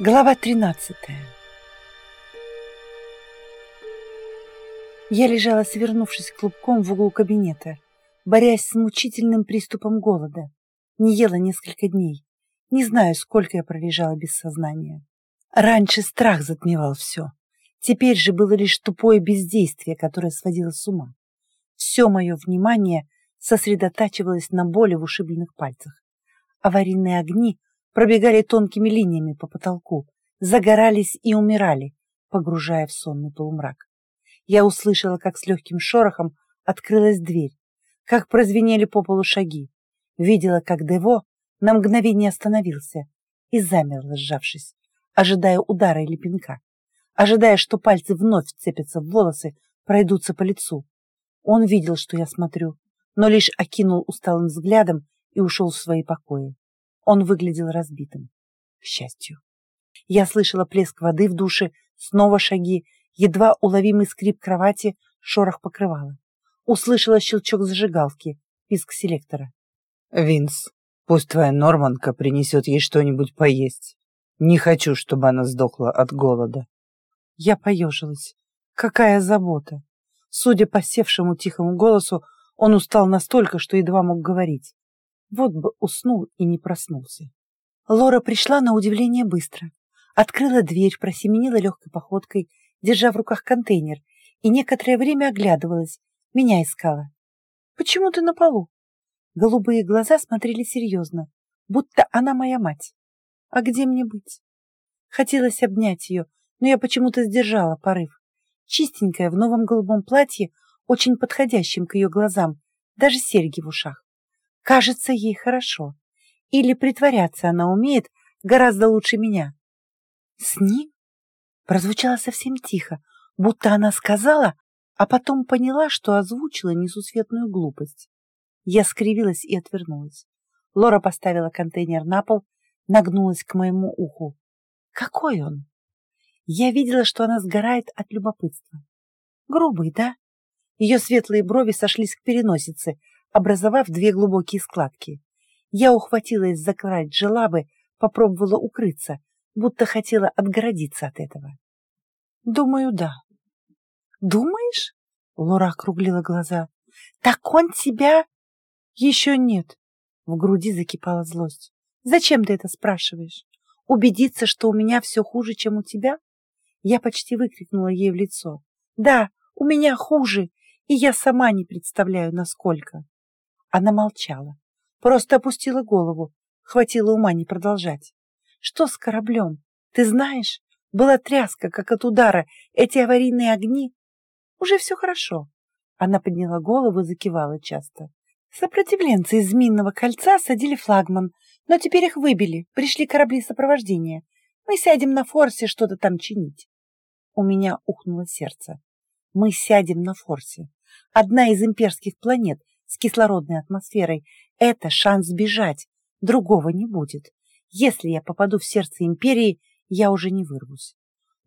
Глава 13 Я лежала, свернувшись клубком в углу кабинета, борясь с мучительным приступом голода. Не ела несколько дней. Не знаю, сколько я пролежала без сознания. Раньше страх затмевал все. Теперь же было лишь тупое бездействие, которое сводило с ума. Все мое внимание сосредотачивалось на боли в ушибленных пальцах. Аварийные огни пробегали тонкими линиями по потолку, загорались и умирали, погружая в сонный полумрак. Я услышала, как с легким шорохом открылась дверь, как прозвенели по полу шаги. Видела, как Дево на мгновение остановился и замер, сжавшись, ожидая удара или пинка, ожидая, что пальцы вновь вцепятся в волосы, пройдутся по лицу. Он видел, что я смотрю, но лишь окинул усталым взглядом и ушел в свои покои. Он выглядел разбитым. К счастью. Я слышала плеск воды в душе, снова шаги, едва уловимый скрип кровати, шорох покрывала. Услышала щелчок зажигалки, писк селектора. «Винс, пусть твоя Норманка принесет ей что-нибудь поесть. Не хочу, чтобы она сдохла от голода». Я поежилась. Какая забота! Судя по севшему тихому голосу, он устал настолько, что едва мог говорить. Вот бы уснул и не проснулся. Лора пришла на удивление быстро. Открыла дверь, просеменила легкой походкой, держа в руках контейнер, и некоторое время оглядывалась, меня искала. «Почему ты на полу?» Голубые глаза смотрели серьезно, будто она моя мать. «А где мне быть?» Хотелось обнять ее, но я почему-то сдержала порыв. Чистенькая в новом голубом платье, очень подходящем к ее глазам, даже серьги в ушах. Кажется, ей хорошо. Или притворяться она умеет гораздо лучше меня. С ним? Прозвучало совсем тихо, будто она сказала, а потом поняла, что озвучила несусветную глупость. Я скривилась и отвернулась. Лора поставила контейнер на пол, нагнулась к моему уху. Какой он? Я видела, что она сгорает от любопытства. Грубый, да? Ее светлые брови сошлись к переносице, образовав две глубокие складки. Я ухватилась за край джелабы, попробовала укрыться, будто хотела отгородиться от этого. Думаю, да. Думаешь? Лора округлила глаза. Так он тебя... Еще нет. В груди закипала злость. Зачем ты это спрашиваешь? Убедиться, что у меня все хуже, чем у тебя? Я почти выкрикнула ей в лицо. Да, у меня хуже, и я сама не представляю, насколько. Она молчала, просто опустила голову, хватило ума не продолжать. Что с кораблем? Ты знаешь, была тряска, как от удара, эти аварийные огни. Уже все хорошо. Она подняла голову и закивала часто. Сопротивленцы из Минного кольца садили флагман, но теперь их выбили, пришли корабли сопровождения. Мы сядем на форсе что-то там чинить. У меня ухнуло сердце. Мы сядем на форсе. Одна из имперских планет — с кислородной атмосферой. Это шанс сбежать. Другого не будет. Если я попаду в сердце империи, я уже не вырвусь.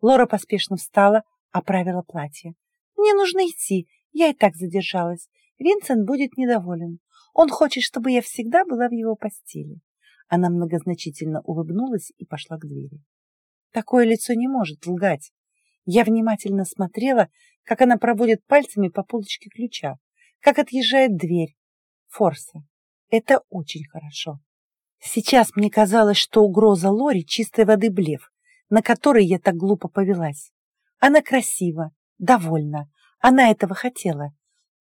Лора поспешно встала, оправила платье. Мне нужно идти. Я и так задержалась. Винсент будет недоволен. Он хочет, чтобы я всегда была в его постели. Она многозначительно улыбнулась и пошла к двери. Такое лицо не может лгать. Я внимательно смотрела, как она проводит пальцами по полочке ключа как отъезжает дверь. Форса. Это очень хорошо. Сейчас мне казалось, что угроза Лори чистой воды блеф, на который я так глупо повелась. Она красива, довольна, она этого хотела.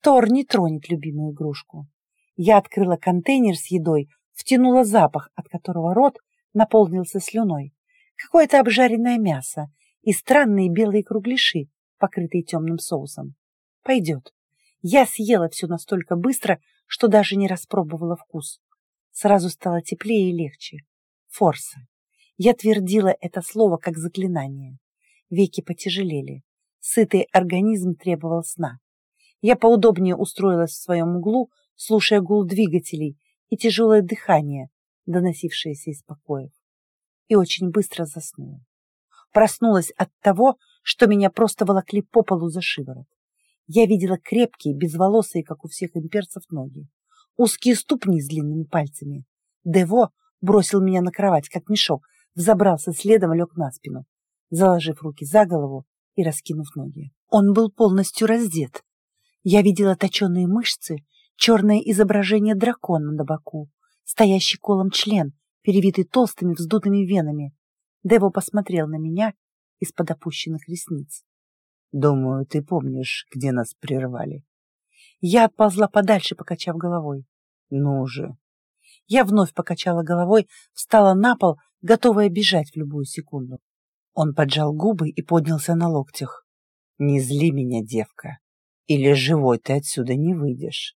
Тор не тронет любимую игрушку. Я открыла контейнер с едой, втянула запах, от которого рот наполнился слюной. Какое-то обжаренное мясо и странные белые кругляши, покрытые темным соусом. Пойдет. Я съела все настолько быстро, что даже не распробовала вкус. Сразу стало теплее и легче. Форса. Я твердила это слово как заклинание. Веки потяжелели. Сытый организм требовал сна. Я поудобнее устроилась в своем углу, слушая гул двигателей и тяжелое дыхание, доносившееся из покоев. И очень быстро заснула. Проснулась от того, что меня просто волокли по полу за шиворот. Я видела крепкие, безволосые, как у всех имперцев, ноги, узкие ступни с длинными пальцами. Дево бросил меня на кровать, как мешок, взобрался следом, лег на спину, заложив руки за голову и раскинув ноги. Он был полностью раздет. Я видела точеные мышцы, черное изображение дракона на боку, стоящий колом член, перевитый толстыми вздутыми венами. Дево посмотрел на меня из-под опущенных ресниц. «Думаю, ты помнишь, где нас прервали». Я отползла подальше, покачав головой. «Ну же!» Я вновь покачала головой, встала на пол, готовая бежать в любую секунду. Он поджал губы и поднялся на локтях. «Не зли меня, девка, или живой ты отсюда не выйдешь».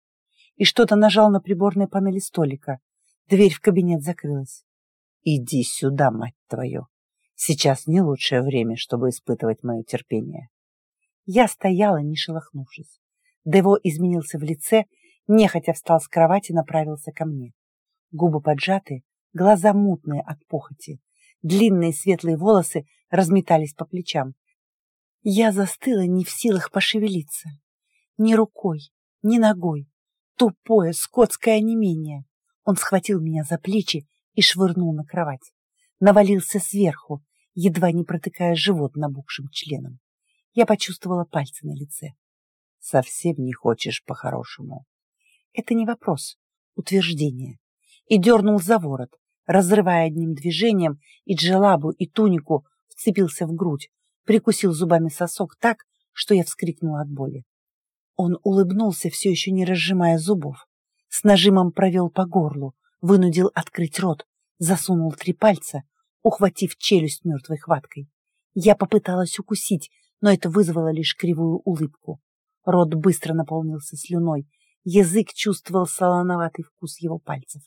И что-то нажал на приборной панели столика. Дверь в кабинет закрылась. «Иди сюда, мать твою! Сейчас не лучшее время, чтобы испытывать мое терпение». Я стояла, не шелохнувшись. Дево изменился в лице, нехотя встал с кровати и направился ко мне. Губы поджаты, глаза мутные от похоти. Длинные светлые волосы разметались по плечам. Я застыла не в силах пошевелиться. Ни рукой, ни ногой. Тупое скотское онемение. Он схватил меня за плечи и швырнул на кровать. Навалился сверху, едва не протыкая живот набухшим членом. Я почувствовала пальцы на лице. Совсем не хочешь по-хорошему. Это не вопрос, утверждение. И дернул за ворот, разрывая одним движением и джелабу, и тунику, вцепился в грудь, прикусил зубами сосок так, что я вскрикнула от боли. Он улыбнулся, все еще не разжимая зубов, с нажимом провел по горлу, вынудил открыть рот, засунул три пальца, ухватив челюсть мертвой хваткой. Я попыталась укусить, но это вызвало лишь кривую улыбку. Рот быстро наполнился слюной, язык чувствовал солоноватый вкус его пальцев.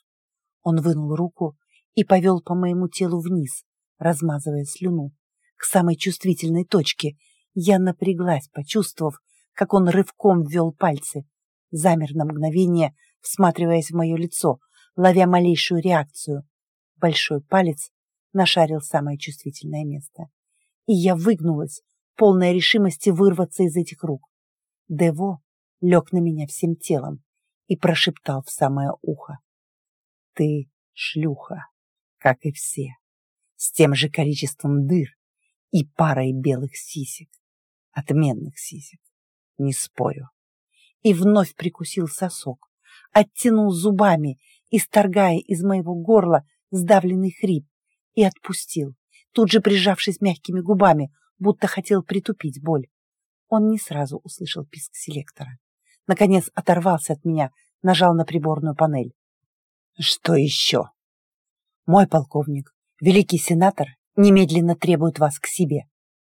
Он вынул руку и повел по моему телу вниз, размазывая слюну. К самой чувствительной точке я напряглась, почувствовав, как он рывком ввел пальцы. Замер на мгновение, всматриваясь в мое лицо, ловя малейшую реакцию. Большой палец нашарил самое чувствительное место. И я выгнулась, полная решимости вырваться из этих рук. Дево лег на меня всем телом и прошептал в самое ухо. «Ты шлюха, как и все, с тем же количеством дыр и парой белых сисек, отменных сисек, не спорю». И вновь прикусил сосок, оттянул зубами, исторгая из моего горла сдавленный хрип, и отпустил, тут же прижавшись мягкими губами, будто хотел притупить боль. Он не сразу услышал писк селектора. Наконец оторвался от меня, нажал на приборную панель. «Что еще?» «Мой полковник, великий сенатор, немедленно требует вас к себе».